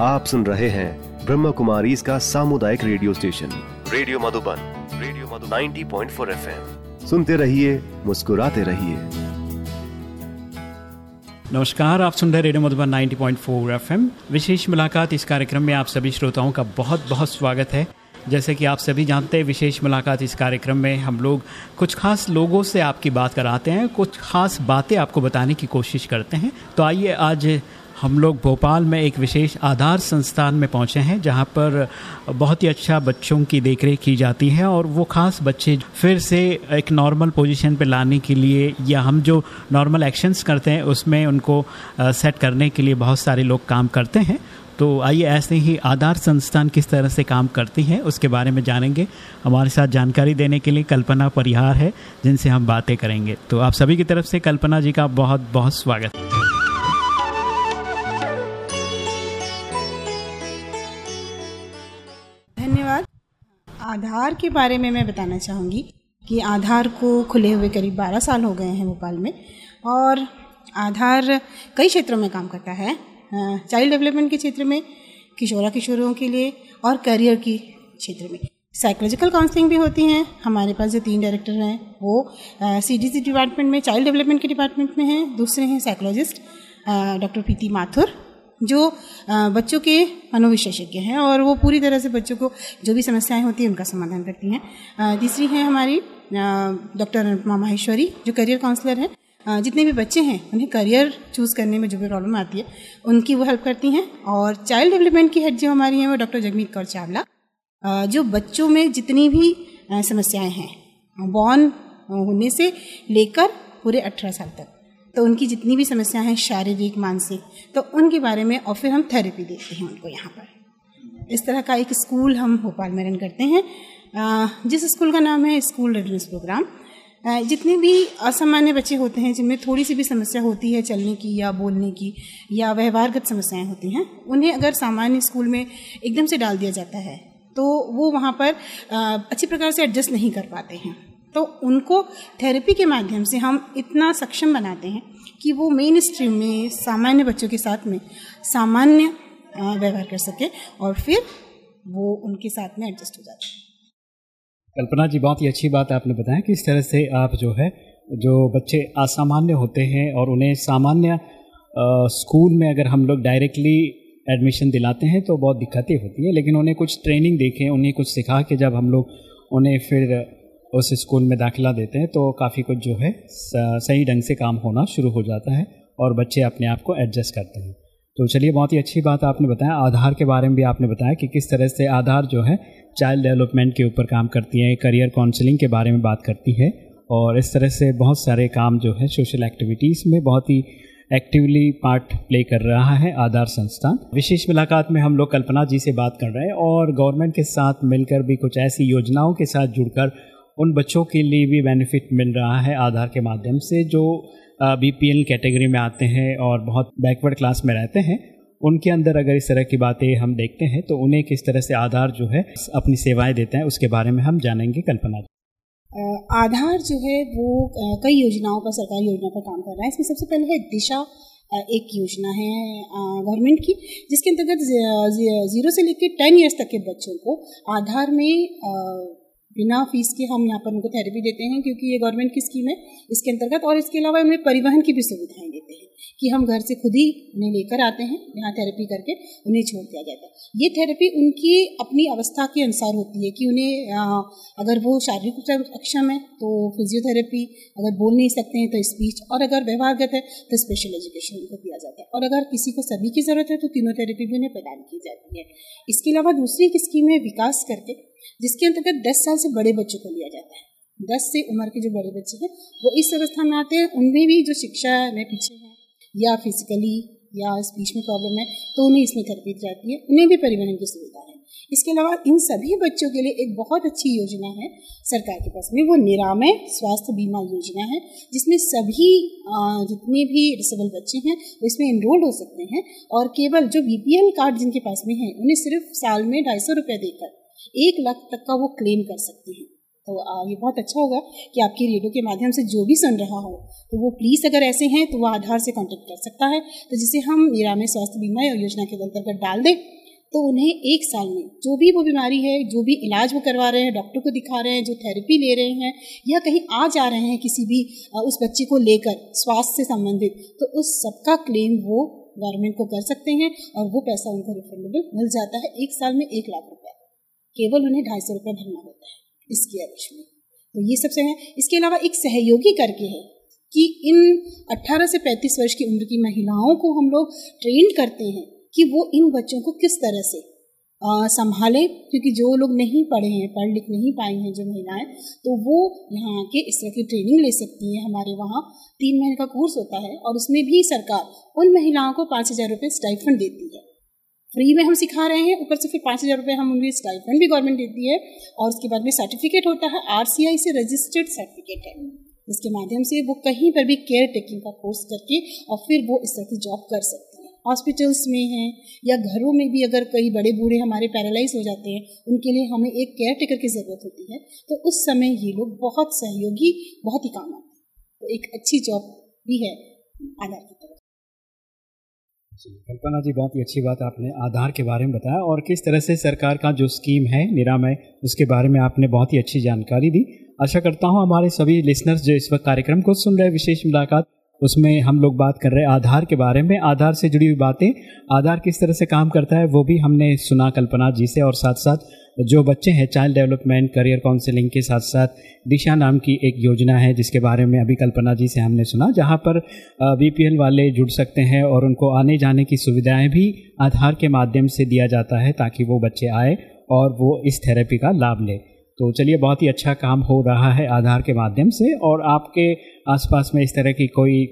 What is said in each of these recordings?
आप सुन रहे हैं ब्रह्म कुमारी इसका सामुदायिक radio station. Radio Madhuban radio Madhuban. 90.4 FM. सुनते रहिए, मुस्कुराते रहिए। नमस्कार, आप सुन रहे रेडियो मधुबन 90.4 एफएम। विशेष मुलाकात इस कार्यक्रम में आप सभी श्रोताओं का बहुत बहुत स्वागत है। जैसे कि आप सभी जानते हैं, विशेष मुलाकात इस कार्यक्रम में हम लोग कुछ खास लोगों से आपकी बात कराते हैं, कुछ खास बातें आपको बताने की कोशिश करते हैं। तो आइए आज हम लोग भोपाल में एक विशेष आधार संस्थान में पहुँचे हैं, जहाँ पर बहुत ही अच्छा बच्चों की देखरेख की जाती है और वो खास बच्चे फिर से एक नॉर्मल पोजीशन पे लाने के लिए या हम जो नॉर्मल एक्शंस करते हैं, उसमें उनको सेट करने के लिए बहुत सारे लोग काम करते हैं। तो आइए ऐसे ही आधार संस्थान किस तरह से काम करती है, उसके बारे में जानेंगे। हमारे साथ जानकारी देने के लिए कल्पना परिहार है, जिनसे हम बातें करेंगे। तो आप सभी की तरफ़ से कल्पना जी का बहुत बहुत स्वागत। धन्यवाद आधार के बारे में मैं बताना चाहूँगी कि आधार को खुले हुए करीब 12 साल हो गए हैं भोपाल में और आधार कई क्षेत्रों में काम करता है। चाइल्ड डेवलपमेंट के क्षेत्र में, किशोरा किशोरों के लिए और करियर की क्षेत्र में। साइकोलॉजिकल काउंसलिंग भी होती हैं। हमारे पास जो तीन डायरेक्टर हैं, वो सी डी सी डिपार्टमेंट में चाइल्ड डेवलपमेंट के डिपार्टमेंट में हैं। दूसरे हैं साइकोलॉजिस्ट डॉक्टर प्रीति माथुर जो बच्चों के मनोविशेषज्ञ हैं और वो पूरी तरह से बच्चों को जो भी समस्याएँ होती हैं उनका समाधान करती हैं। तीसरी हैं हमारी डॉक्टर अनुपमा माहेश्वरी, जो करियर काउंसलर हैं। जितने भी बच्चे हैं, उन्हें करियर चूज़ करने में जो भी प्रॉब्लम आती है, उनकी वो हेल्प करती हैं। और चाइल्ड डेवलपमेंट की हेड जो हमारी हैं वो डॉक्टर जगमीत कौर चावला। जो बच्चों में जितनी भी समस्याएँ हैं बॉर्न होने से लेकर पूरे अठारह साल तक। तो उनकी जितनी भी समस्याएँ हैं, शारीरिक, मानसिक तो उनके बारे में और फिर हम थेरेपी देते हैं उनको यहाँ पर। इस तरह का एक स्कूल हम भोपाल में रन करते हैं। जिस स्कूल का नाम है स्कूल रेडनेस प्रोग्राम जितने भी असामान्य बच्चे होते हैं, जिनमें थोड़ी सी भी समस्या होती है चलने की या बोलने की या व्यवहारगत समस्याएँ होती हैं, उन्हें अगर सामान्य स्कूल में एकदम से डाल दिया जाता है तो वो वहाँ पर अच्छी प्रकार से एडजस्ट नहीं कर पाते हैं। तो उनको थेरेपी के माध्यम से हम इतना सक्षम बनाते हैं कि वो मेन स्ट्रीम में, सामान्य बच्चों के साथ में सामान्य व्यवहार कर सके और फिर वो उनके साथ में एडजस्ट हो हैं कल्पना जी, बहुत ही अच्छी बात आपने बताया कि इस तरह से आप जो है, जो बच्चे असामान्य होते हैं और उन्हें सामान्य स्कूल में अगर हम लोग डायरेक्टली एडमिशन दिलाते हैं तो बहुत दिक्कतें होती है, लेकिन उन्हें कुछ ट्रेनिंग देखें, उन्हें कुछ सिखा के जब हम लोग उन्हें फिर उस स्कूल में दाखिला देते हैं तो काफ़ी कुछ जो है सही ढंग से काम होना शुरू हो जाता है और बच्चे अपने आप को एडजस्ट करते हैं। तो चलिए, बहुत ही अच्छी बात आपने बताया। आधार के बारे में भी आपने बताया कि किस तरह से आधार जो है चाइल्ड डेवलपमेंट के ऊपर काम करती है करियर काउंसलिंग के बारे में बात करती है और इस तरह से बहुत सारे काम जो है सोशल एक्टिविटीज़ में बहुत ही एक्टिवली पार्ट प्ले कर रहा है आधार संस्थान। विशेष मुलाकात में हम लोग कल्पना जी से बात कर रहे हैं और गवर्नमेंट के साथ मिलकर भी कुछ ऐसी योजनाओं के साथ जुड़कर उन बच्चों के लिए भी बेनिफिट मिल रहा है आधार के माध्यम से, जो बी कैटेगरी में आते हैं और बहुत बैकवर्ड क्लास में रहते हैं, उनके अंदर अगर इस तरह की बातें हम देखते हैं तो उन्हें किस तरह से आधार जो है, अपनी सेवाएँ देते हैं, उसके बारे में हम जानेंगे कल्पना आधार जो है वो कई योजनाओं पर, सरकारी योजना पर काम कर रहा है। इसमें सबसे पहले है दिशा एक योजना है गवर्नमेंट की, जिसके अंतर्गत ज़ीरो से लेकर टेन ईयर्स तक के बच्चों को आधार में बिना फ़ीस के हम यहाँ पर उनको थेरेपी देते हैं, क्योंकि ये गवर्नमेंट की स्कीम है इसके अंतर्गत और इसके अलावा उन्हें परिवहन की भी सुविधाएँ देते हैं। कि हम घर से खुद ही उन्हें लेकर आते हैं, यहाँ थेरेपी करके उन्हें छोड़ दिया जाता है। ये थेरेपी उनकी अपनी अवस्था के अनुसार होती है कि उन्हें अगर वो शारीरिक रूप से अक्षम है तो फिजियोथेरेपी अगर बोल नहीं सकते हैं तो स्पीच और अगर व्यवहारगत है तो स्पेशल एजुकेशन उनको दिया जाता है। और अगर किसी को सभी की ज़रूरत है तो तीनों थेरेपी भी उन्हें प्रदान की जाती है। इसके अलावा दूसरी एक स्कीम है विकास करके, जिसके अंतर्गत दस साल से बड़े बच्चों को लिया जाता है। दस से उम्र के जो बड़े बच्चे हैं, वो इस अवस्था में आते हैं, उनमें भी जो शिक्षा में पीछे या फिजिकली या स्पीच में प्रॉब्लम है तो उन्हें इसमें थेरेपी दी जाती है, उन्हें भी परिवहन की सुविधा है। इसके अलावा इन सभी बच्चों के लिए एक बहुत अच्छी योजना है सरकार के पास में, वो निरामय स्वास्थ्य बीमा योजना है, जिसमें सभी जितने भी डिसेबल बच्चे हैं, वो इसमें इनरोल्ड हो सकते हैं और केवल जो बीपीएल कार्ड जिनके पास में है, उन्हें सिर्फ़ साल में ढाई सौ रुपये देकर एक लाख तक का वो क्लेम कर सकते हैं। तो ये बहुत अच्छा होगा कि आपकी रेडियो के माध्यम से जो भी सुन रहा हो तो वो प्लीज़ अगर ऐसे हैं तो वो आधार से कांटेक्ट कर सकता है। तो जिसे हम निरामय स्वास्थ्य बीमा योजना के अंतर्गत डाल दें तो उन्हें एक साल में जो भी वो बीमारी है, जो भी इलाज वो करवा रहे हैं डॉक्टर को दिखा रहे हैं, जो थेरेपी ले रहे हैं, या कहीं आ जा रहे हैं किसी भी उस बच्चे को लेकर स्वास्थ्य से संबंधित तो उस सबका क्लेम वो गवर्नमेंट को कर सकते हैं और वो पैसा उनको रिफंडेबल मिल जाता है एक साल में एक लाख रुपये केवल उन्हें ढाई सौ रुपये भरना होता है। इसकी एवरेज में। तो ये सबसे है। इसके अलावा एक सहयोगी करके है कि इन 18 से 35 वर्ष की उम्र की महिलाओं को हम लोग ट्रेन करते हैं कि वो इन बच्चों को किस तरह से संभालें। क्योंकि जो लोग नहीं पढ़े हैं, पढ़ लिख नहीं पाए हैं, जो महिलाएँ तो वो यहाँ आके इस तरह की ट्रेनिंग ले सकती हैं। हमारे वहाँ तीन महीने का कोर्स होता है और उसमें भी सरकार उन महिलाओं को पाँच हज़ार रुपये स्टाइफंड देती है। फ्री में हम सिखा रहे हैं, ऊपर से फिर पाँच हज़ार रुपये हम उनकी स्टाइफंड भी गवर्नमेंट देती है और उसके बाद में सर्टिफिकेट होता है आरसीआई से रजिस्टर्ड सर्टिफिकेट है, जिसके माध्यम से वो कहीं पर भी केयर टेकिंग का कोर्स करके और फिर वो इस तरह की जॉब कर सकते हैं। हॉस्पिटल्स में हैं या घरों में भी अगर कई बड़े बूढ़े हमारे पैरालाइज हो जाते हैं, उनके लिए हमें एक केयर टेकर की ज़रूरत होती है तो उस समय ये लोग बहुत सहयोगी, बहुत ही काम आते हैं। तो एक अच्छी जॉब भी है, आधार की। कल्पना जी, बहुत ही अच्छी बात आपने आधार के बारे में बताया और किस तरह से सरकार का जो स्कीम है, निरामय, उसके बारे में आपने बहुत ही अच्छी जानकारी दी। आशा करता हूँ हमारे सभी लिसनर्स जो इस वक्त कार्यक्रम को सुन रहे विशेष मुलाकात उसमें हम लोग बात कर रहे हैं आधार के बारे में। आधार से जुड़ी हुई बातें। आधार किस तरह से काम करता है, वो भी हमने सुना कल्पना जी से और साथ साथ जो बच्चे हैं चाइल्ड डेवलपमेंट करियर काउंसलिंग के साथ साथ दिशा नाम की एक योजना है, जिसके बारे में अभी कल्पना जी से हमने सुना, जहाँ पर बी वाले जुड़ सकते हैं और उनको आने जाने की सुविधाएँ भी आधार के माध्यम से दिया जाता है, ताकि वो बच्चे आए और वो इस थेरेपी का लाभ लें। तो चलिए, बहुत ही अच्छा काम हो रहा है आधार के माध्यम से और आपके आसपास में इस तरह की कोई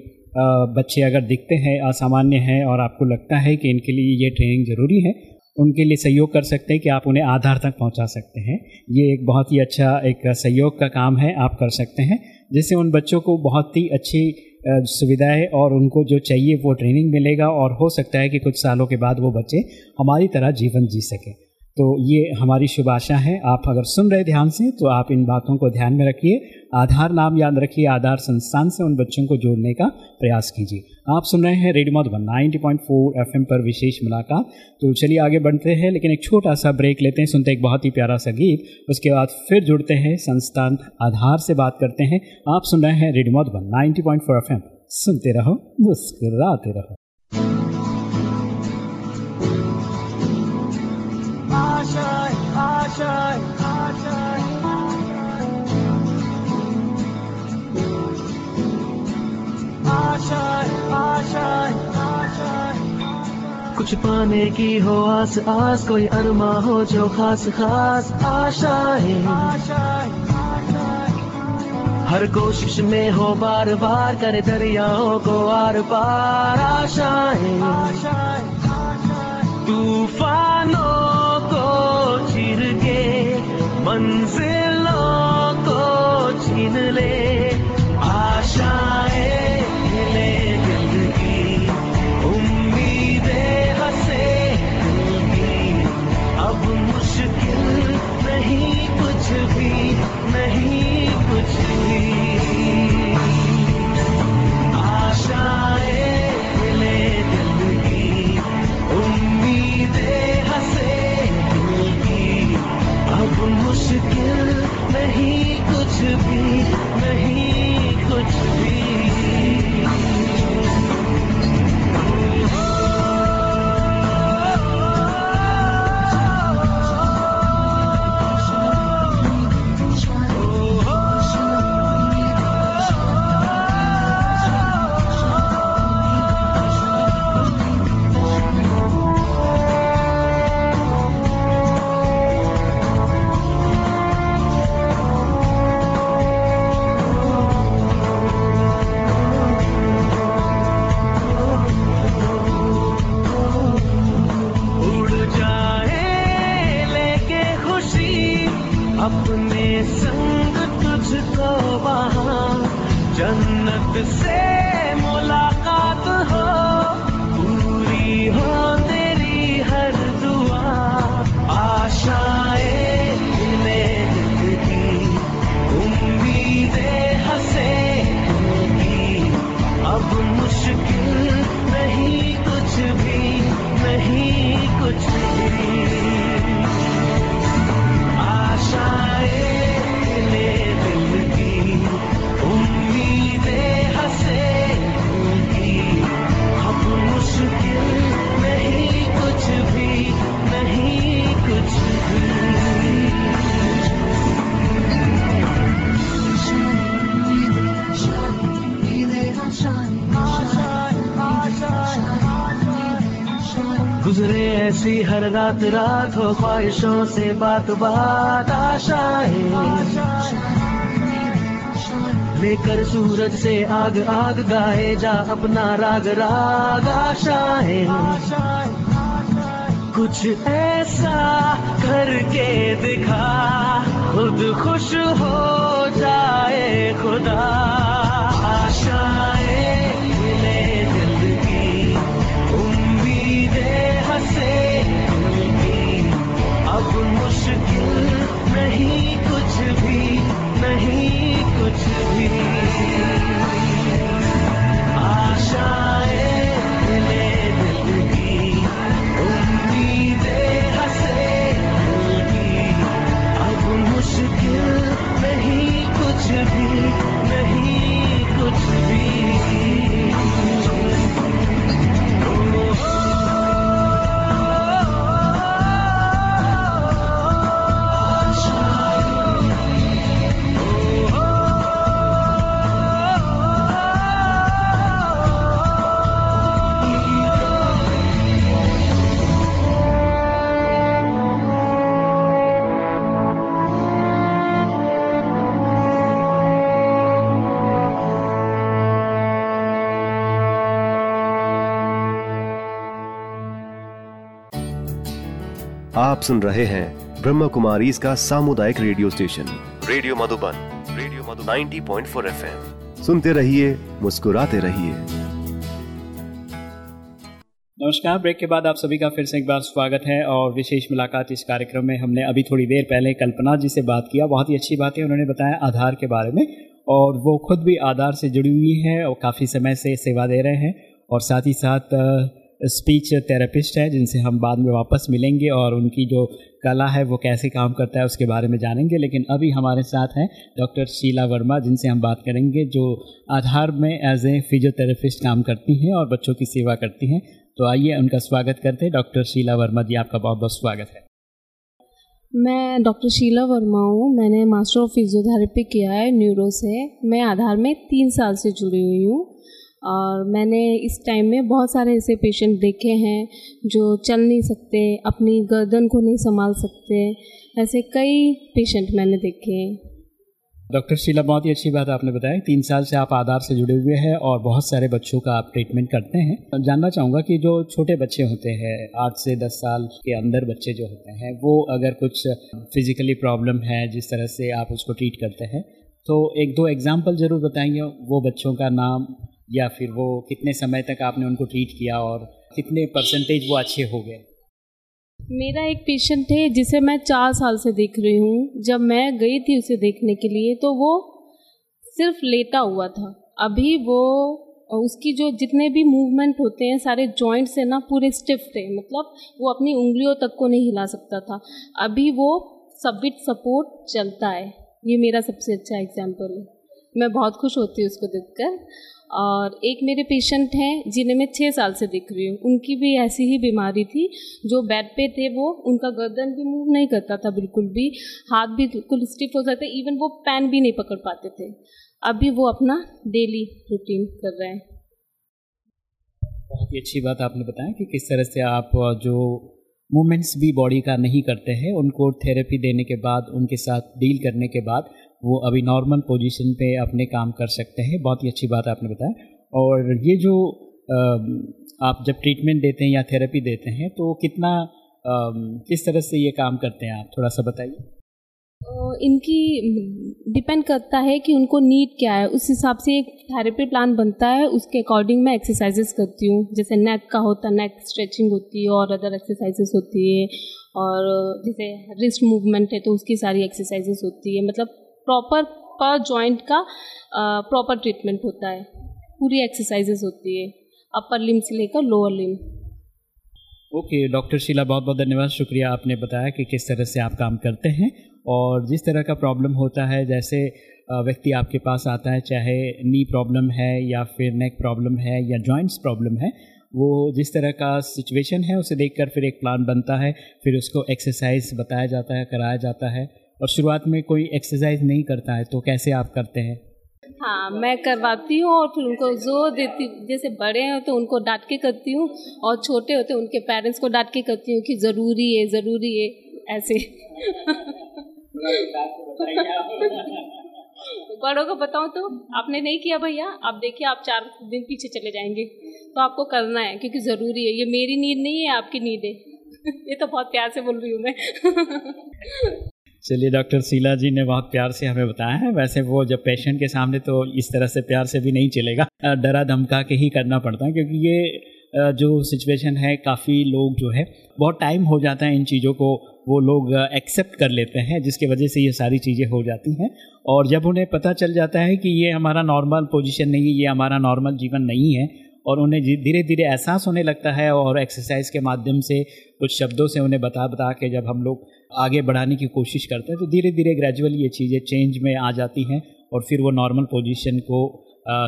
बच्चे अगर दिखते हैं, असामान्य हैं और आपको लगता है कि इनके लिए ये ट्रेनिंग ज़रूरी है, उनके लिए सहयोग कर सकते हैं कि आप उन्हें आधार तक पहुँचा सकते हैं। ये एक बहुत ही अच्छा एक सहयोग का काम है, आप कर सकते हैं, जिससे उन बच्चों को बहुत ही अच्छी सुविधाएँ और उनको जो चाहिए वो ट्रेनिंग मिलेगा और हो सकता है कि कुछ सालों के बाद वो बच्चे हमारी तरह जीवन जी सकें। तो ये हमारी शुभ आशा है। आप अगर सुन रहे ध्यान से तो आप इन बातों को ध्यान में रखिए। आधार नाम याद रखिए, आधार संस्थान से उन बच्चों को जोड़ने का प्रयास कीजिए। आप सुन रहे हैं रेडियो मधुबन 90.4 एफएम पर विशेष मुलाकात। तो चलिए आगे बढ़ते हैं, लेकिन एक छोटा सा ब्रेक लेते हैं, सुनते एक बहुत ही प्यारा सा गीत। उसके बाद फिर जुड़ते हैं, संस्थान आधार से बात करते हैं। आप सुन रहे हैं रेडियो मधुबन, नाइनटी पॉइंट सुनते रहो, मुस्कुराते रहो। कुछ पाने की हो आस आस कोई अरमा हो जो खास खास आशाएँ। हर कोशिश में हो बार बार करे दरियाओं को आर पार आशाएँ। तूफानों मंजिलों को छीन ले। जन्नत से गुजरे ऐसी हर रात रात हो ख्वाहिशों से बात बात आशाएँ लेकर सूरज से आग आग गाए जा अपना राग राग आशाएँ कुछ ऐसा करके दिखा, खुद खुश हो जाए खुदा। आशाएँ नहीं कुछ भी नहीं कुछ भी। आप सुन रहे हैं ब्रह्म कुमारी इसका सामुदायिक radio station. Radio Madhuban radio Madhu 90.4 point सुनते रहिए मुस्कुराते रहिए। नमस्कार ब्रेक के बाद आप सभी का फिर से एक बार स्वागत है और विशेष मुलाकात इस कार्यक्रम में हमने अभी थोड़ी देर पहले कल्पना जी से बात किया। बहुत ही अच्छी बात है उन्होंने बताया आधार के बारे में और वो खुद भी आधार से जुड़ी हुई है और काफ़ी समय से सेवा दे रहे हैं और साथ ही साथ स्पीच थेरेपिस्ट है, जिनसे हम बाद में वापस मिलेंगे और उनकी जो कला है, वो कैसे काम करता है, उसके बारे में जानेंगे। लेकिन अभी हमारे साथ हैं डॉक्टर शीला वर्मा, जिनसे हम बात करेंगे, जो आधार में एज ए फिजियोथेरेपिस्ट काम करती हैं और बच्चों की सेवा करती हैं। तो आइए उनका स्वागत करते हैं। डॉक्टर शीला वर्मा जी, आपका बहुत बहुत स्वागत है। मैं डॉक्टर शीला वर्मा हूँ। मैंने मास्टर ऑफ़ फिजियोथेरेपी किया है न्यूरो से। मैं आधार में तीन साल से जुड़ी हुई हूँ। और मैंने इस टाइम में बहुत सारे ऐसे पेशेंट देखे हैं जो चल नहीं सकते, अपनी गर्दन को नहीं संभाल सकते, ऐसे कई पेशेंट मैंने देखे हैं। डॉक्टर शीला, बहुत ही अच्छी बात आपने बताया तीन साल से आप आधार से जुड़े हुए हैं और बहुत सारे बच्चों का आप ट्रीटमेंट करते हैं। जानना चाहूँगा कि जो छोटे बच्चे होते हैं, आठ से दस साल के अंदर बच्चे जो होते हैं, वो अगर कुछ फिजिकली प्रॉब्लम है, जिस तरह से आप उसको ट्रीट करते हैं तो एक दो एग्ज़ाम्पल ज़रूर बताएँगे वो बच्चों का नाम या फिर वो कितने समय तक आपने उनको ट्रीट किया और कितने परसेंटेज वो अच्छे हो गए? मेरा एक पेशेंट है जिसे मैं चार साल से देख रही हूँ। जब मैं गई थी उसे देखने के लिए तो वो सिर्फ़ लेटा हुआ था। अभी वो, उसकी जो जितने भी मूवमेंट होते हैं, सारे जॉइंट्स है ना, पूरे स्टिफ थे। मतलब वो अपनी उंगलियों तक को नहीं हिला सकता था। अभी वो सबमिट सपोर्ट चलता है। ये मेरा सबसे अच्छा एग्ज़ाम्पल है। मैं बहुत खुश होती हूँ उसको देखकर। और एक मेरे पेशेंट हैं, जिन्हें मैं छः साल से दिख रही हूँ। उनकी भी ऐसी ही बीमारी थी। जो बेड पे थे वो, उनका गर्दन भी मूव नहीं करता था बिल्कुल भी। हाथ भी बिल्कुल स्टिफ हो जाते इवन वो पैन भी नहीं पकड़ पाते थे। अभी वो अपना डेली रूटीन कर रहे हैं। बहुत ही अच्छी बात आपने बताया कि किस तरह से आप जो मूवमेंट्स भी बॉडी का नहीं करते हैं, उनको थेरेपी देने के बाद, उनके साथ डील करने के बाद वो अभी नॉर्मल पोजीशन पे अपने काम कर सकते हैं। बहुत ही अच्छी बात आपने बताया। और ये जो आप जब ट्रीटमेंट देते हैं या थेरेपी देते हैं तो कितना किस तरह से ये काम करते हैं आप? थोड़ा सा बताइए। इनकी डिपेंड करता है कि उनको नीड क्या है। उस हिसाब से एक थेरेपी प्लान बनता है। उसके अकॉर्डिंग मैं एक्सरसाइजेस करती हूँ। जैसे नेक का होता है नेक स्ट्रेचिंग होती है और अदर एक्सरसाइजेस होती है। और, जैसे रिस्ट मूवमेंट है तो उसकी सारी एक्सरसाइजेस होती है। मतलब प्रॉपर पर जॉइंट का प्रॉपर ट्रीटमेंट होता है। पूरी एक्सरसाइजेस होती है। अपर लिम से लेकर lower limit okay doctor Sheela बहुत बहुत धन्यवाद। शुक्रिया आपने बताया कि किस तरह से आप काम करते हैं और जिस तरह का प्रॉब्लम होता है, जैसे व्यक्ति आपके पास आता है, चाहे नी प्रॉब्लम है या फिर नेक प्रॉब्लम है या जॉइंट्स प्रॉब्लम है, वो जिस तरह का सिचुएशन है, उसे देखकर फिर एक प्लान बनता है, फिर उसको एक्सरसाइज बताया जाता है, कराया जाता है। और शुरुआत में कोई एक्सरसाइज नहीं करता है तो कैसे आप करते हैं? हाँ मैं करवाती हूँ और फिर उनको ज़ोर देती, जैसे बड़े हैं तो उनको डांट के करती हूँ और छोटे होते उनके पेरेंट्स को डांट के करती हूँ कि ज़रूरी है ज़रूरी है, ऐसे। बड़ों को बताऊँ तो आपने नहीं किया भैया, आप देखिए आप चार दिन पीछे चले जाएँगे। तो आपको करना है, क्योंकि ज़रूरी है, ये मेरी नींद नहीं है, आपकी नींद है। ये तो बहुत प्यार से बोल रही हूँ मैं। चलिए, डॉक्टर शीला जी ने बहुत प्यार से हमें बताया है। वैसे वो जब पेशेंट के सामने तो इस तरह से प्यार से भी नहीं चलेगा। डरा धमका के ही करना पड़ता है, क्योंकि ये जो सिचुएशन है, काफ़ी लोग जो है, बहुत टाइम हो जाता है इन चीज़ों को, वो लोग एक्सेप्ट कर लेते हैं, जिसके वजह से ये सारी चीज़ें हो जाती हैं। और जब उन्हें पता चल जाता है कि ये हमारा नॉर्मल पोजीशन नहीं है, ये हमारा नॉर्मल जीवन नहीं है, और उन्हें धीरे धीरे एहसास होने लगता है और एक्सरसाइज के माध्यम से कुछ शब्दों से उन्हें बता बता के जब हम लोग आगे बढ़ाने की कोशिश करते हैं तो धीरे धीरे ग्रेजुअली ये चीज़ें चेंज में आ जाती हैं और फिर वो नॉर्मल पोजीशन को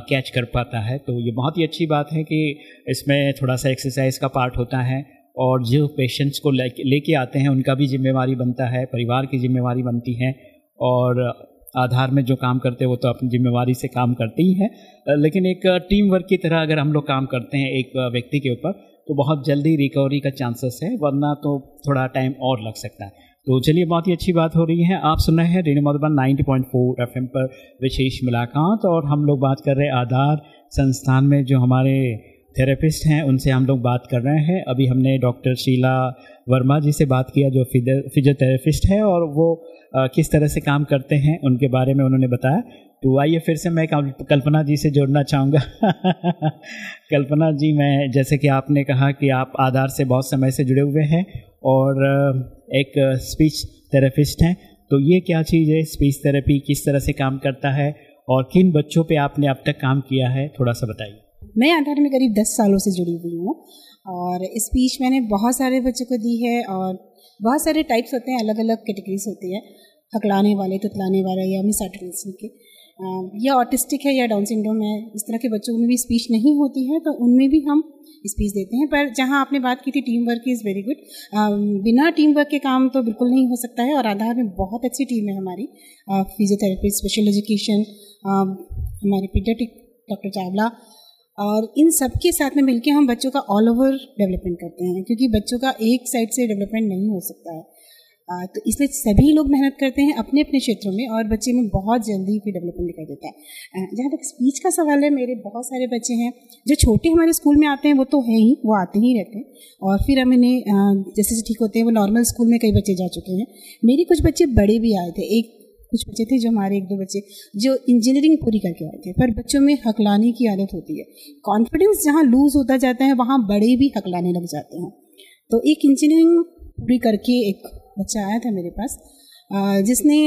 कैच कर पाता है। तो ये बहुत ही अच्छी बात है कि इसमें थोड़ा सा एक्सरसाइज का पार्ट होता है और जो पेशेंट्स को लेके आते हैं, उनका भी जिम्मेवारी बनता है, परिवार की जिम्मेवारी बनती है और आधार में जो काम करते हैं, वो तो अपनी जिम्मेवारी से काम करते ही हैं। लेकिन एक टीम वर्क की तरह अगर हम लोग काम करते हैं एक व्यक्ति के ऊपर तो बहुत जल्दी रिकवरी का चांसेस है, वरना तो थोड़ा टाइम और लग सकता है। तो चलिए बहुत ही अच्छी बात हो रही है। आप सुन रहे हैं रेडियो मधुबन 90.4 एफएम पर विशेष मुलाकात और हम लोग बात कर रहे हैं आधार संस्थान में जो हमारे थेरेपिस्ट हैं उनसे हम लोग बात कर रहे हैं। अभी हमने डॉक्टर शीला वर्मा जी से बात किया जो फिजियोथेरेपिस्ट है और वो आ, किस तरह से काम करते हैं उनके बारे में उन्होंने बताया। तो आइए फिर से मैं कल्पना जी से जोड़ना चाहूँगा। कल्पना जी मैं जैसे कि आपने कहा कि आप आधार से बहुत समय से जुड़े हुए हैं और एक स्पीच थेरेपिस्ट हैं। तो ये क्या चीज़ है? स्पीच थेरेपी किस तरह से काम करता है? और किन बच्चों पे आपने अब तक काम किया है? थोड़ा सा बताइए। मैं आधार में करीब दस सालों से जुड़ी हुई हूँ और स्पीच मैंने बहुत सारे बच्चों को दी है और बहुत सारे टाइप्स होते हैं अलग अलग कैटेगरीज होती है। हकलाने वाले, तुतलाने वाले या मिस के। या ऑटिस्टिक है या डाउन सिंड्रोम है, इस तरह के बच्चों में भी स्पीच नहीं होती है तो उनमें भी हम स्पीच देते हैं। पर जहाँ आपने बात की थी team work is very good बिना टीम वर्क के काम तो बिल्कुल नहीं हो सकता है और आधार में बहुत अच्छी टीम है हमारी। फिजियोथेरेपी स्पेशल एजुकेशन हमारे पीडियाटिक डॉक्टर चावला। और इन सब के साथ में मिलकर हम बच्चों का ऑल ओवर डेवलपमेंट करते हैं, क्योंकि बच्चों का एक साइड से डेवलपमेंट नहीं हो सकता है। तो इसलिए सभी लोग मेहनत करते हैं अपने अपने क्षेत्रों में और बच्चे में बहुत जल्दी फिर डेवलपमेंट दिखाई देता है। जहाँ तक स्पीच का सवाल है, मेरे बहुत सारे बच्चे हैं। जो छोटे हमारे स्कूल में आते हैं, वो तो हैं ही, वो आते ही रहते हैं। और फिर हम इन्हें जैसे जैसे ठीक होते हैं, वो नॉर्मल स्कूल में कई बच्चे जा चुके हैं। मेरे कुछ बच्चे बड़े भी आए थे। एक, कुछ बच्चे थे जो हमारे एक दो बच्चे, जो इंजीनियरिंग पूरी करके आए थे। पर बच्चों में हकलाने की आदत होती है। कॉन्फिडेंस जहाँ लूज़ होता जाता है, वहाँ बड़े भी हकलाने लग जाते हैं। तो एक इंजीनियरिंग पूरी करके एक बच्चा आया था मेरे पास जिसने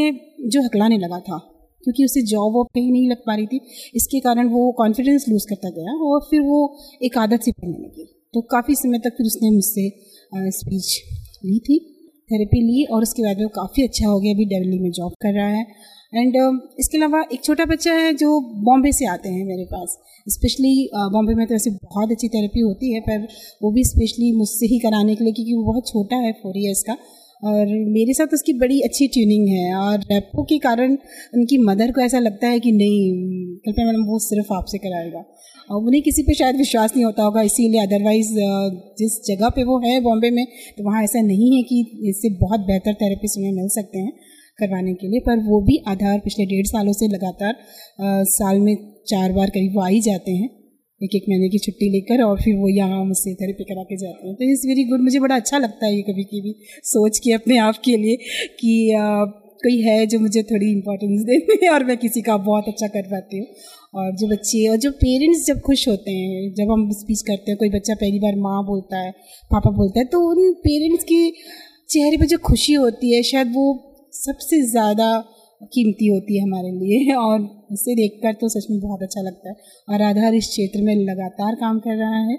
जो हकलाने लगा था क्योंकि उसे जॉब वॉब कहीं नहीं लग पा रही थी। इसके कारण वो कॉन्फिडेंस लूज़ करता गया और फिर वो एक आदत से पढ़ने लगी। तो काफ़ी समय तक फिर उसने मुझसे स्पीच ली थी थेरेपी ली और उसके बाद वो काफ़ी अच्छा हो गया। अभी दिल्ली में जॉब कर रहा है। एंड uh, इसके अलावा एक छोटा बच्चा है जो बॉम्बे से आते हैं मेरे पास। स्पेशली बॉम्बे में तो ऐसे बहुत अच्छी थेरेपी होती है पर वो भी स्पेशली मुझसे ही कराने के लिए क्योंकि वो बहुत छोटा है फोर ईयर्स का। और मेरे साथ उसकी बड़ी अच्छी ट्यूनिंग है और रेपो के कारण उनकी मदर को ऐसा लगता है कि नहीं, कल्पना मैडम, वो सिर्फ़ आपसे कराएगा। और उन्हें किसी पे शायद विश्वास नहीं होता होगा, इसीलिए अदरवाइज़ जिस जगह पे वो है बॉम्बे में तो वहाँ ऐसा नहीं है कि इससे बहुत बेहतर थेरेपिस्ट उन्हें मिल सकते हैं करवाने के लिए, पर वो भी आधार पिछले डेढ़ सालों से लगातार साल में चार बार करीब वो आ ही जाते हैं। एक एक महीने की छुट्टी लेकर और फिर वो यहाँ मुझसे थेरेपी करा के जाते हैं। तो इज़ वेरी गुड मुझे बड़ा अच्छा लगता है ये कभी कभी सोच के अपने आप के लिए कि आ, कोई है जो मुझे थोड़ी इंपॉर्टेंस देते और मैं किसी का बहुत अच्छा कर पाती हूँ। और जो बच्चे और जो पेरेंट्स जब खुश होते हैं जब हम स्पीच करते हैं कोई बच्चा पहली बार माँ बोलता है पापा बोलता है तो उन पेरेंट्स के चेहरे पर जो खुशी होती है शायद वो सबसे ज़्यादा कीमती होती है हमारे लिए, और उसे देखकर तो सच में बहुत अच्छा लगता है। और आधार इस क्षेत्र में लगातार काम कर रहा है।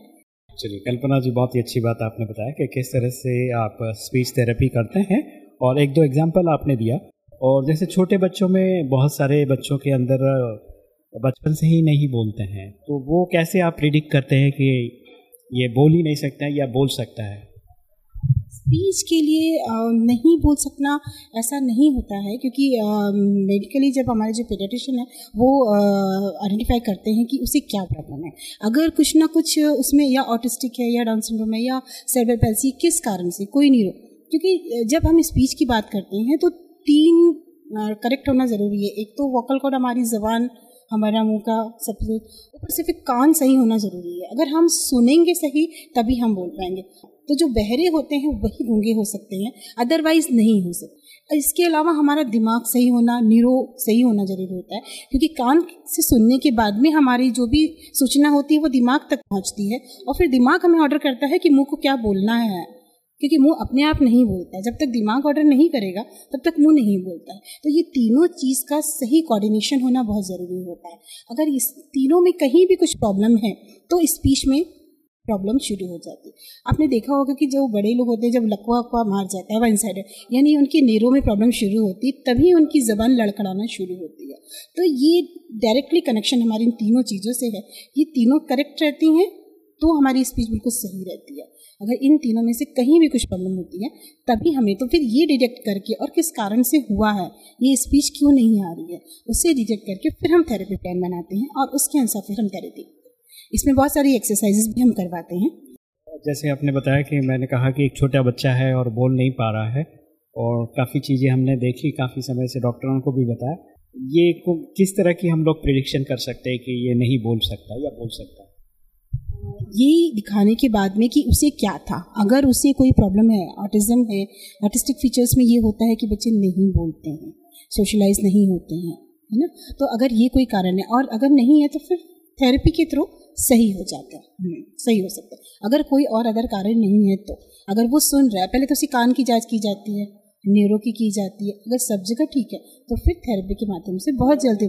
चलिए, कल्पना जी, बहुत ही अच्छी बात आपने बताया कि किस तरह से आप स्पीच थेरेपी करते हैं। और एक दो एग्ज़ाम्पल आपने दिया। और जैसे छोटे बच्चों में बहुत सारे बच्चों के अंदर बचपन से ही नहीं बोलते हैं तो वो कैसे आप प्रिडिक्ट करते हैं कि ये बोल ही नहीं सकता है या बोल सकता है? स्पीच के लिए नहीं बोल सकना ऐसा नहीं होता है क्योंकि मेडिकली जब हमारे जो पेडियाट्रिशियन है, वो आइडेंटिफाई करते हैं कि उसे क्या प्रॉब्लम है। अगर कुछ ना कुछ उसमें या ऑटिस्टिक है या डाउन सिंड्रोम है या सेरेब्रल पैल्सी किस कारण से? कोई नहीं रो क्योंकि जब हम स्पीच की बात करते हैं तो तीन करेक्ट होना ज़रूरी है। एक तो वोकल कॉर्ड हमारी ज़बान, हमारा मुँह का, सब ऊपर से फिर कान सही होना ज़रूरी है। अगर हम सुनेंगे सही, तभी हम बोल पाएँगे। तो जो बहरे होते हैं, वही गूँगे हो सकते हैं अदरवाइज़ नहीं हो सकते। इसके अलावा हमारा दिमाग सही होना नीरो सही होना ज़रूरी होता है, क्योंकि कान से सुनने के बाद में हमारी जो भी सूचना होती है, वो दिमाग तक पहुँचती है, और फिर दिमाग हमें ऑर्डर करता है कि मुँह को क्या बोलना है, क्योंकि मुँह अपने आप नहीं बोलता है। जब तक दिमाग ऑर्डर नहीं करेगा, तब तक मुँह नहीं बोलता है। तो ये तीनों चीज़ का सही कोऑर्डिनेशन होना बहुत ज़रूरी होता है। अगर इस तीनों में कहीं भी कुछ प्रॉब्लम है तो स्पीच में प्रॉब्लम शुरू हो जाती है। आपने देखा होगा कि जो बड़े लोग होते हैं, जब लकवा वकवा मार जाता है वन साइड यानी उनकी नेरों में प्रॉब्लम शुरू होती है तभी उनकी ज़बान लड़खड़ाना शुरू होती है। तो ये डायरेक्टली कनेक्शन हमारी इन तीनों चीज़ों से है। ये तीनों करेक्ट रहती हैं तो हमारी स्पीच बिल्कुल सही रहती है। अगर इन तीनों में से कहीं भी कुछ प्रॉब्लम होती है, तभी हमें तो फिर ये डिटेक्ट करके और किस कारण से हुआ है, ये स्पीच क्यों नहीं आ रही है, उसे डिटेक्ट करके फिर हम थेरेपी प्लान बनाते हैं और उसके अनुसार फिर हम थेरेपी इसमें बहुत सारी एक्सरसाइजेस भी हम करवाते हैं। जैसे आपने बताया कि मैंने कहा कि एक छोटा बच्चा है और बोल नहीं पा रहा है और काफ़ी चीज़ें हमने देखी काफ़ी समय से डॉक्टरों को भी बताया। ये को किस तरह की हम लोग प्रिडिक्शन कर सकते हैं कि ये नहीं बोल सकता या बोल सकता? ये दिखाने के बाद में कि उसे क्या था। अगर उसे कोई प्रॉब्लम है ऑटिज्म है आर्टिस्टिक फीचर्स में ये होता है कि बच्चे नहीं बोलते हैं सोशलाइज नहीं होते हैं है ना? तो अगर ये कोई कारण है और अगर नहीं है तो फिर थेरेपी के थ्रू सही हो जाता है। हम्म, सही हो सकता है। अगर कोई और अदर कारण नहीं है तो। अगर वो सुन रहा है पहले तो उसकी कान की जाँच की जाती है न्यूरो की की जाती है। अगर सब जगह ठीक है तो फिर थेरेपी के माध्यम से बहुत जल्दी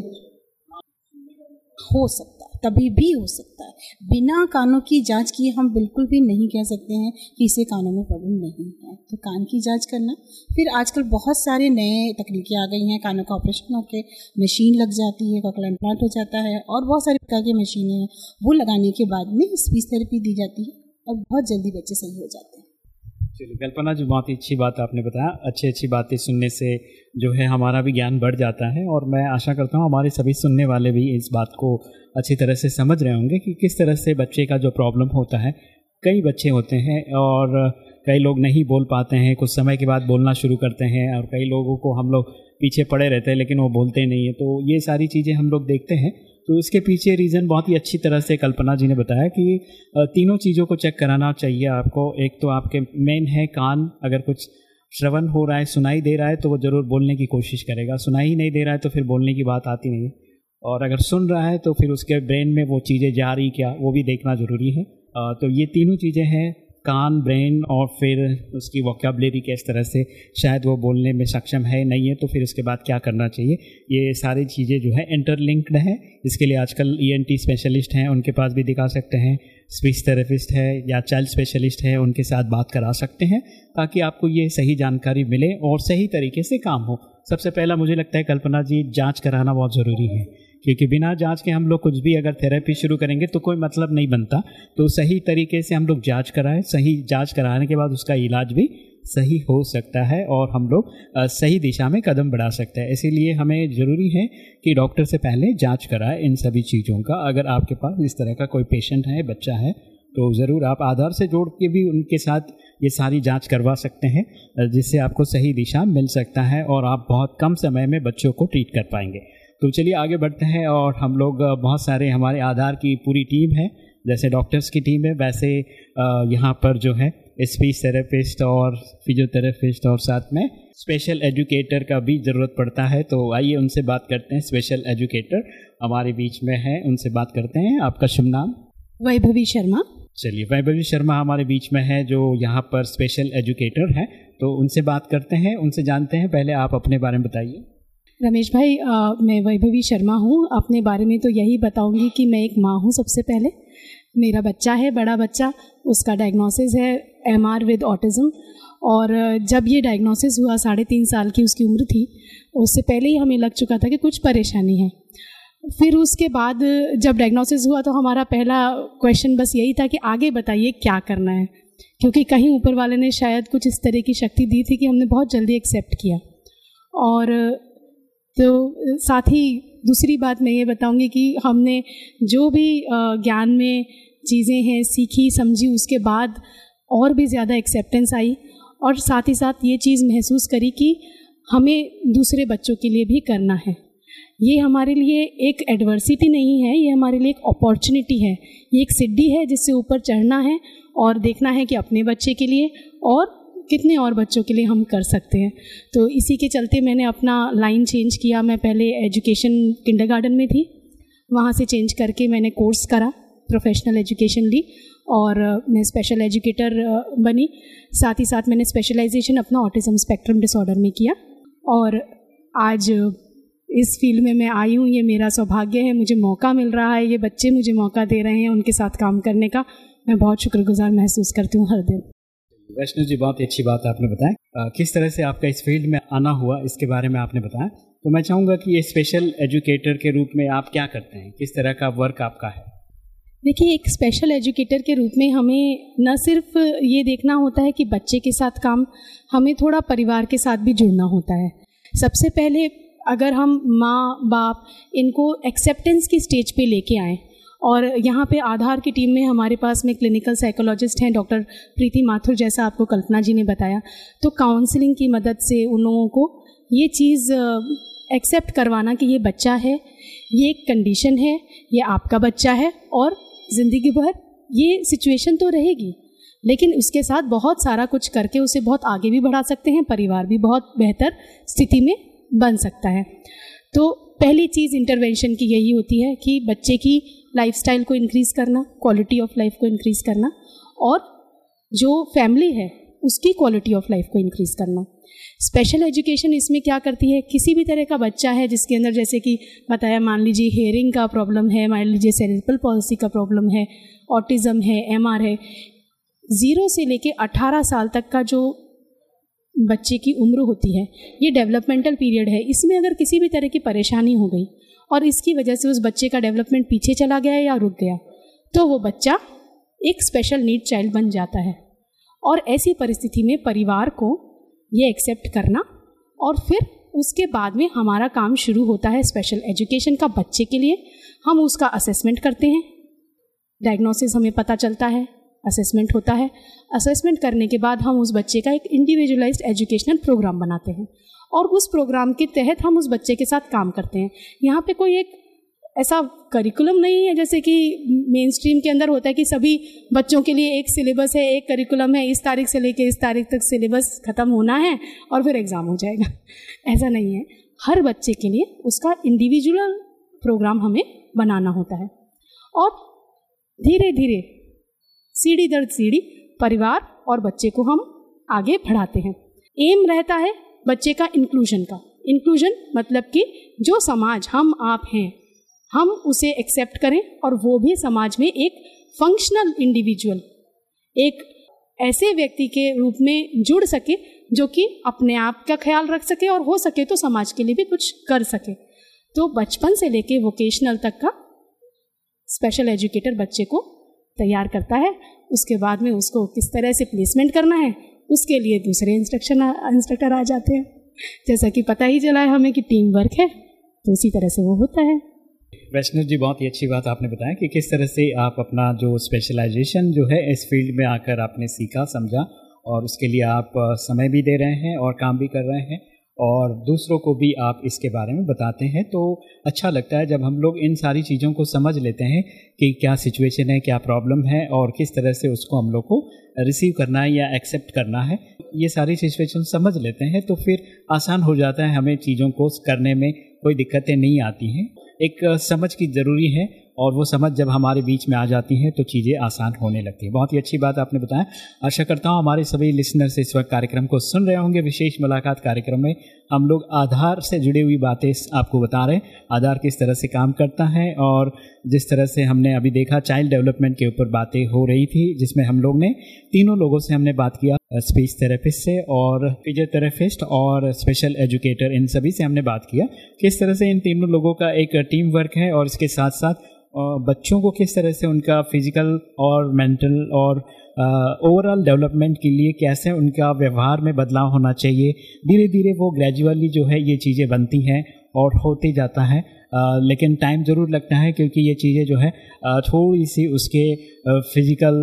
हो सकता है। तभी भी हो सकता है। बिना कानों की जाँच किए हम बिल्कुल भी नहीं कह सकते हैं कि इसे कानों में प्रॉब्लम नहीं है। तो कान की जाँच करना। फिर आजकल बहुत सारे नए तकनीकें आ गई हैं। कानों का ऑपरेशन होकर मशीन लग जाती है ककड़ा इम्प्लांट हो जाता है और बहुत सारे प्रकार की मशीनें हैं। वो लगाने के बाद में स्पीच थेरेपी दी जाती है और बहुत जल्दी बच्चे सही हो जाते हैं। चलिए, कल्पना जी, बहुत ही अच्छी बात आपने बताया। अच्छी अच्छी बातें सुनने से जो है हमारा भी ज्ञान बढ़ जाता है और मैं आशा करता हूँ हमारे सभी सुनने वाले भी इस बात को अच्छी तरह से समझ रहे होंगे कि किस तरह से बच्चे का जो प्रॉब्लम होता है, कई बच्चे होते हैं और कई लोग नहीं बोल पाते हैं, कुछ समय के बाद बोलना शुरू करते हैं और कई लोगों को हम लोग पीछे पड़े रहते हैं लेकिन वो बोलते नहीं हैं। तो ये सारी चीज़ें हम लोग देखते हैं तो इसके पीछे रीज़न बहुत ही अच्छी तरह से कल्पना जी ने बताया कि तीनों चीज़ों को चेक कराना चाहिए आपको। एक तो आपके मेन है कान, अगर कुछ श्रवण हो रहा है, सुनाई दे रहा है तो वो ज़रूर बोलने की कोशिश करेगा। सुनाई नहीं दे रहा है तो फिर बोलने की बात आती नहीं। और अगर सुन रहा है तो फिर उसके ब्रेन में वो चीज़ें जा रही क्या, वो भी देखना ज़रूरी है। तो ये तीनों चीज़ें हैं। कान, ब्रेन और फिर उसकी वोकेबलरी किस तरह से शायद वो बोलने में सक्षम है, नहीं है तो फिर उसके बाद क्या करना चाहिए? ये सारी चीज़ें जो है इंटरलिंक्ड हैं। इसके लिए आजकल ईएनटी स्पेशलिस्ट हैं, उनके पास भी दिखा सकते हैं। स्पीच थेरेपिस्ट है या चाइल्ड स्पेशलिस्ट है, उनके साथ बात करा सकते हैं, ताकि आपको ये सही जानकारी मिले और सही तरीके से काम हो। सबसे पहला मुझे लगता है कल्पना जी, जाँच कराना बहुत ज़रूरी है। क्योंकि बिना जाँच के हम लोग कुछ भी अगर थेरेपी शुरू करेंगे तो कोई मतलब नहीं बनता। तो सही तरीके से हम लोग जाँच कराएँ, सही जाँच कराने के बाद उसका इलाज भी सही हो सकता है और हम लोग सही दिशा में कदम बढ़ा सकते हैं। इसीलिए हमें ज़रूरी है कि डॉक्टर से पहले जाँच कराएँ इन सभी चीज़ों का। अगर आपके पास इस तरह का कोई पेशेंट है, बच्चा है तो ज़रूर आप आधार से जोड़ के भी उनके साथ ये सारी जाँच करवा सकते हैं जिससे आपको सही दिशा मिल सकता है और आप बहुत कम समय में बच्चों को ट्रीट कर पाएँगे। तो चलिए आगे बढ़ते हैं और हम लोग बहुत सारे हमारे आधार की पूरी टीम है जैसे डॉक्टर्स की टीम है वैसे यहाँ पर जो है स्पीच थेरेपिस्ट और फिजियोथेरेपिस्ट और साथ में स्पेशल एजुकेटर का भी ज़रूरत पड़ता है तो आइए उनसे बात करते हैं स्पेशल एजुकेटर हमारे बीच में है उनसे बात करते हैं आपका शुभ नाम? वैभवी शर्मा। चलिए वैभवी शर्मा हमारे बीच में है जो यहाँ पर स्पेशल एजुकेटर हैं तो उनसे बात करते हैं उनसे जानते हैं पहले आप अपने बारे में बताइए। रमेश भाई आ, मैं वैभवी शर्मा हूँ। अपने बारे में तो यही बताऊँगी कि मैं एक माँ हूँ सबसे पहले। मेरा बच्चा है बड़ा बच्चा उसका डायग्नोसिस है एम आर विद ऑटिज़म और जब ये डायग्नोसिस हुआ साढ़े तीन साल की उसकी उम्र थी उससे पहले ही हमें लग चुका था कि कुछ परेशानी है। फिर उसके बाद जब डायग्नोसिस हुआ तो हमारा पहला क्वेश्चन बस यही था कि आगे बताइए क्या करना है। क्योंकि कहीं ऊपर वाले ने शायद कुछ इस तरह की शक्ति दी थी कि हमने बहुत जल्दी एक्सेप्ट किया। और तो साथ ही दूसरी बात मैं ये बताऊँगी कि हमने जो भी ज्ञान में चीज़ें हैं, सीखी, समझी, उसके बाद और भी ज़्यादा एक्सेप्टेंस आई और साथ ही साथ ये चीज़ महसूस करी कि हमें दूसरे बच्चों के लिए भी करना है। ये हमारे लिए एक एडवर्सिटी नहीं है, ये हमारे लिए एक अपॉर्चुनिटी है। ये एक सिड्डी है जिससे ऊपर चढ़ना है और देखना है कि अपने बच्चे के लिए और कितने और बच्चों के लिए हम कर सकते हैं? तो इसी के चलते मैंने अपना लाइन चेंज किया। मैं पहले एजुकेशन किंडर में थी। वहाँ से चेंज करके मैंने कोर्स करा प्रोफेशनल एजुकेशन ली और मैं स्पेशल एजुकेटर बनी। साथ ही साथ मैंने स्पेशलाइजेशन अपना ऑटिज़म स्पेक्ट्रम डिसऑर्डर में किया और आज इस फ़ील्ड में मैं आई हूँ। ये मेरा सौभाग्य है। मुझे मौका मिल रहा है। ये बच्चे मुझे मौका दे रहे हैं उनके साथ काम करने का। मैं बहुत शुक्रगुजार महसूस करती हूँ हर दिन। वैष्णव जी, बहुत ही अच्छी बात है आपने बताया किस तरह से आपका इस फ़ील्ड में आना हुआ, इसके बारे में आपने बताया। तो मैं चाहूँगा कि ये स्पेशल एजुकेटर के रूप में आप क्या करते हैं? किस तरह का वर्क आपका है? देखिए, एक स्पेशल एजुकेटर के रूप में हमें न सिर्फ़ ये देखना होता है कि बच्चे के साथ काम, हमें थोड़ा परिवार के साथ भी जुड़ना होता है। सबसे पहले अगर हम माँ, बाप इनको एक्सेप्टेंस की स्टेज पे लेके आएँ और यहाँ पे आधार की टीम में हमारे पास में क्लिनिकल साइकोलॉजिस्ट हैं डॉक्टर प्रीति माथुर जैसा आपको कल्पना जी ने बताया। तो काउंसलिंग की मदद से उन लोगों को ये चीज़ एक्सेप्ट करवाना कि ये बच्चा है, ये एक कंडीशन है, ये आपका बच्चा है और ज़िंदगी भर ये सिचुएशन तो रहेगी। लेकिन उसके साथ बहुत सारा कुछ करके उसे बहुत आगे भी बढ़ा सकते हैं, परिवार भी बहुत बेहतर स्थिति में बन सकता है। तो पहली चीज़ इंटरवेंशन की यही होती है कि बच्चे की लाइफस्टाइल को इंक्रीज़ करना क्वालिटी ऑफ़ लाइफ को इंक्रीज़ करना और जो फैमिली है, उसकी क्वालिटी ऑफ़ लाइफ को इंक्रीज़ करना। स्पेशल एजुकेशन इसमें क्या करती है? किसी भी तरह का बच्चा है जिसके अंदर जैसे कि बताया, मान लीजिए हेयरिंग का प्रॉब्लम है, मान लीजिए सेरेब्रल पॉलिसी का प्रॉब्लम है ऑटिज़म है एमआर है ज़ीरो से लेके अठारह साल तक का जो बच्चे की उम्र होती है, ये डेवलपमेंटल पीरियड है। इसमें अगर किसी भी तरह की परेशानी हो गई और इसकी वजह से उस बच्चे का डेवलपमेंट पीछे चला गया या रुक गया? तो वो बच्चा एक स्पेशल नीड चाइल्ड बन जाता है। और ऐसी परिस्थिति में परिवार को ये एक्सेप्ट करना और फिर उसके बाद में हमारा काम शुरू होता है स्पेशल एजुकेशन का बच्चे के लिए। हम उसका असेसमेंट करते हैं। डायग्नोसिस हमें पता चलता है असेसमेंट होता है। असेसमेंट करने के बाद हम उस बच्चे का एक इंडिविजुअलाइज्ड एजुकेशनल प्रोग्राम बनाते हैं। और उस प्रोग्राम के तहत हम उस बच्चे के साथ काम करते हैं। यहाँ पे कोई एक ऐसा करिकुलम नहीं है, जैसे कि मेन स्ट्रीम के अंदर होता है कि सभी बच्चों के लिए एक सिलेबस है, एक करिकुलम है, इस तारीख से लेके इस तारीख तक सिलेबस ख़त्म होना है और फिर एग्ज़ाम हो जाएगा। ऐसा नहीं है। हर बच्चे के लिए उसका इंडिविजुअल प्रोग्राम हमें बनाना होता है। और धीरे धीरे सीढ़ी दर सीढ़ी परिवार और बच्चे को हम आगे बढ़ाते हैं। एम रहता है बच्चे का इंक्लूजन का। इंक्लूजन मतलब कि जो समाज, हम आप हैं, हम उसे एक्सेप्ट करें और वो भी समाज में एक फंक्शनल इंडिविजुअल एक ऐसे व्यक्ति के रूप में जुड़ सके जो कि अपने आप का ख्याल रख सके और हो सके तो समाज के लिए भी कुछ कर सके। तो बचपन से लेके वोकेशनल तक का स्पेशल एजुकेटर बच्चे को तैयार करता है। उसके बाद में उसको किस तरह से प्लेसमेंट करना है? उसके लिए दूसरे इंस्ट्रक्शन इंस्ट्रक्टर आ जाते हैं। जैसा कि पता ही चला है हमें कि टीम वर्क है तो उसी तरह से वो होता है। वैष्णव जी, बहुत ही अच्छी बात आपने बताया कि किस तरह से आप अपना जो स्पेशलाइजेशन जो है, इस फ़ील्ड में आकर आपने सीखा, समझा और उसके लिए आप समय भी दे रहे हैं और काम भी कर रहे हैं। और दूसरों को भी आप इसके बारे में बताते हैं। तो अच्छा लगता है जब हम लोग इन सारी चीज़ों को समझ लेते हैं कि क्या सिचुएशन है, क्या प्रॉब्लम है और किस तरह से उसको हम लोग को रिसीव करना है या एक्सेप्ट करना है। ये सारी सिचुएशन समझ लेते हैं तो फिर आसान हो जाता है हमें चीज़ों को करने में कोई दिक्कतें नहीं आती हैं। एक समझ की ज़रूरी है और वो समझ जब हमारे बीच में आ जाती हैं तो चीज़ें आसान होने लगती हैं। बहुत ही अच्छी बात आपने बताया। आशा करता हूँ हमारे सभी लिसनर्स इस वक्त कार्यक्रम को सुन रहे होंगे। विशेष मुलाकात कार्यक्रम में हम लोग आधार से जुड़ी हुई बातें आपको बता रहे हैं। आधार किस तरह से काम करता है और जिस तरह से हमने अभी देखा चाइल्ड डेवलपमेंट के ऊपर बातें हो रही थी, जिसमें हम लोग ने, तीनों लोगों से हमने बात किया। स्पीच थेरेपिस्ट से और फिजियोथेरेपिस्ट और स्पेशल एजुकेटर इन सभी से हमने बात किया किस तरह से इन तीनों लोगों का एक टीम वर्क है और इसके साथ साथ बच्चों को किस तरह से उनका फ़िज़िकल और मेंटल और ओवरऑल डेवलपमेंट के लिए कैसे उनका व्यवहार में बदलाव होना चाहिए धीरे धीरे वो ग्रेजुअली जो है ये चीज़ें बनती हैं और होते जाता है। आ, लेकिन टाइम ज़रूर लगता है क्योंकि ये चीज़ें जो है थोड़ी सी उसके फ़िज़िकल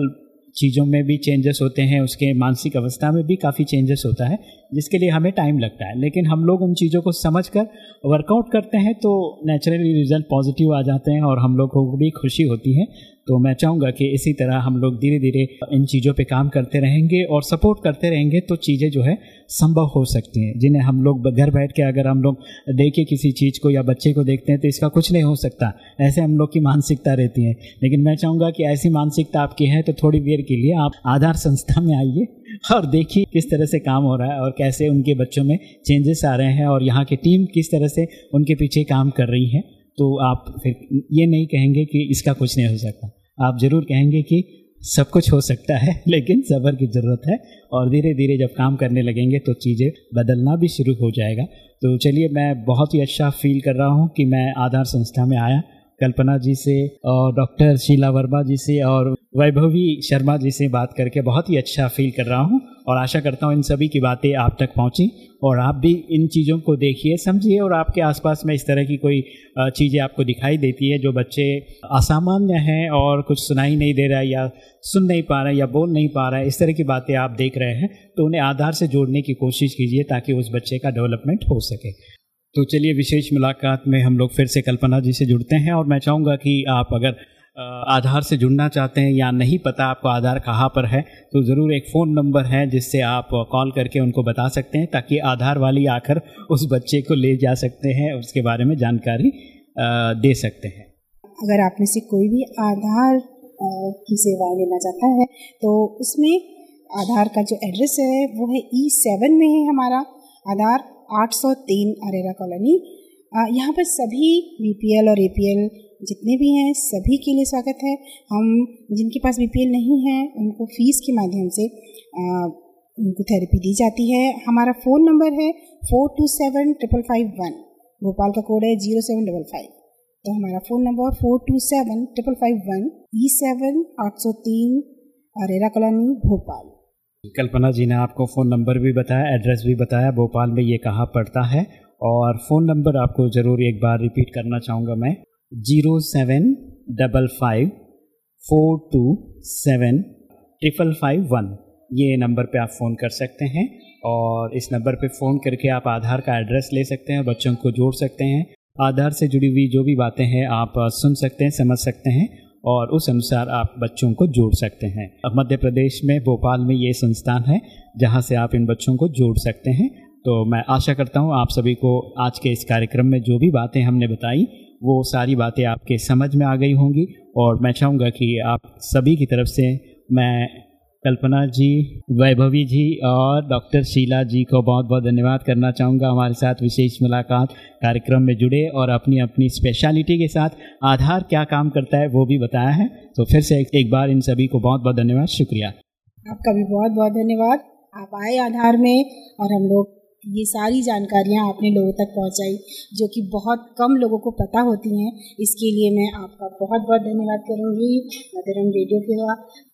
चीज़ों में भी चेंजेस होते हैं, उसके मानसिक अवस्था में भी काफ़ी चेंजेस होता है, जिसके लिए हमें टाइम लगता है। लेकिन हम लोग उन चीज़ों को समझ कर वर्कआउट करते हैं तो नेचुरली रिज़ल्ट पॉजिटिव आ जाते हैं और हम लोगों को भी खुशी होती है। तो मैं चाहूँगा कि इसी तरह हम लोग धीरे धीरे इन चीज़ों पे काम करते रहेंगे और सपोर्ट करते रहेंगे तो चीज़ें जो है संभव हो सकती हैं। जिन्हें हम लोग घर बैठ के अगर हम लोग देखें किसी चीज़ को या बच्चे को देखते हैं तो इसका कुछ नहीं हो सकता। ऐसे हम लोग की मानसिकता रहती है। लेकिन मैं चाहूँगा कि ऐसी मानसिकता आपकी है तो थोड़ी देर के लिए आप आधार संस्था में आइए और देखिए किस तरह से काम हो रहा है और कैसे उनके बच्चों में चेंजेस आ रहे हैं और यहाँ की टीम किस तरह से उनके पीछे काम कर रही है। तो आप फिर ये नहीं कहेंगे कि इसका कुछ नहीं हो सकता। आप ज़रूर कहेंगे कि सब कुछ हो सकता है, लेकिन सब्र की ज़रूरत है और धीरे धीरे जब काम करने लगेंगे तो चीज़ें बदलना भी शुरू हो जाएगा। तो चलिए मैं बहुत ही अच्छा फील कर रहा हूँ कि मैं आधार संस्था में आया। कल्पना जी से और डॉक्टर शीला वर्मा जी से और वैभवी शर्मा जी से बात करके बहुत ही अच्छा फील कर रहा हूँ और आशा करता हूँ इन सभी की बातें आप तक पहुँची और आप भी इन चीज़ों को देखिए, समझिए और आपके आसपास में इस तरह की कोई चीज़ें आपको दिखाई देती है जो बच्चे असामान्य हैं और कुछ सुनाई नहीं दे रहा है या सुन नहीं पा रहे या बोल नहीं पा रहा है, इस तरह की बातें आप देख रहे हैं तो उन्हें आधार से जोड़ने की कोशिश कीजिए ताकि उस बच्चे का डेवलपमेंट हो सके। तो चलिए विशेष मुलाकात में हम लोग फिर से कल्पना जी से जुड़ते हैं और मैं चाहूँगा कि आप अगर आधार से जुड़ना चाहते हैं या नहीं पता आपको आधार कहाँ पर है तो ज़रूर एक फ़ोन नंबर है जिससे आप कॉल करके उनको बता सकते हैं ताकि आधार वाली आकर उस बच्चे को ले जा सकते हैं उसके बारे में जानकारी दे सकते हैं। अगर आप में से कोई भी आधार की सेवाएँ लेना चाहता है तो उसमें आधार का जो एड्रेस है वो है ई सेवन में है हमारा आधार। आठ सौ तीन अरेरा कॉलोनी। यहाँ पर सभी बीपीएल और ए जितने भी हैं सभी के लिए स्वागत है। हम जिनके पास बीपीएल नहीं है उनको फ़ीस के माध्यम से आ, उनको थेरेपी दी जाती है। हमारा फ़ोन नंबर है four two seven triple five one Bhopal का कोड है ज़ीरो सेवन डबल फाइव तो हमारा phone number four two seven triple five one E seven आठ सौ तीन अरेरा कॉलोनी भोपाल। कल्पना जी ने आपको फ़ोन नंबर भी बताया, एड्रेस भी बताया, भोपाल में ये कहाँ पड़ता है। और फ़ोन नंबर आपको ज़रूर एक बार रिपीट करना चाहूँगा मैं, zero seven double five four two seven triple five one. ये नंबर पे आप फ़ोन कर सकते हैं और इस नंबर पे फ़ोन करके आप आधार का एड्रेस ले सकते हैं, बच्चों को जोड़ सकते हैं। आधार से जुड़ी हुई जो भी बातें हैं आप सुन सकते हैं, समझ सकते हैं। और उस अनुसार आप बच्चों को जोड़ सकते हैं। मध्य प्रदेश में भोपाल में ये संस्थान है, जहाँ से आप इन बच्चों को जोड़ सकते हैं। तो मैं आशा करता हूँ आप सभी को आज के इस कार्यक्रम में जो भी बातें हमने बताई, वो सारी बातें आपके समझ में आ गई होंगी। और मैं चाहूँगा कि आप सभी की तरफ़ से मैं कल्पना जी, वैभवी जी और डॉक्टर शीला जी को बहुत बहुत धन्यवाद करना चाहूँगा हमारे साथ विशेष मुलाकात कार्यक्रम में जुड़े और अपनी अपनी स्पेशलिटी के साथ आधार क्या काम करता है वो भी बताया है। तो फिर से एक बार इन सभी को बहुत बहुत धन्यवाद, शुक्रिया। आपका भी बहुत बहुत धन्यवाद। आप आए आधार में और हम लोग ये सारी जानकारियाँ आपने लोगों तक पहुँचाई, जो कि बहुत कम लोगों को पता होती हैं। इसके लिए मैं आपका बहुत बहुत धन्यवाद करूँगी। मधुरम रेडियो के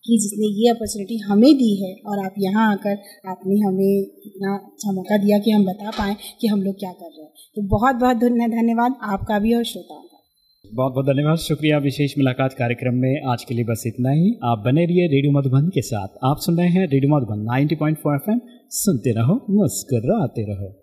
कि जिसने ये अपॉर्चुनिटी हमें दी है और आप यहाँ आकर आपने हमें इतना अच्छा मौका दिया कि हम बता पाएँ कि हम लोग क्या कर रहे हैं। तो बहुत बहुत धन्यवाद आपका भी और श्रोताओं का बहुत बहुत धन्यवाद। शुक्रिया विशेष मुलाकात कार्यक्रम में आज के लिए बस इतना ही। आप बने रहिए रेडियो मधुबन के साथ। आप सुन रहे हैं रेडियो मधुबन 90.4 एफएम। सुनते रहो मुस्कराते रहो।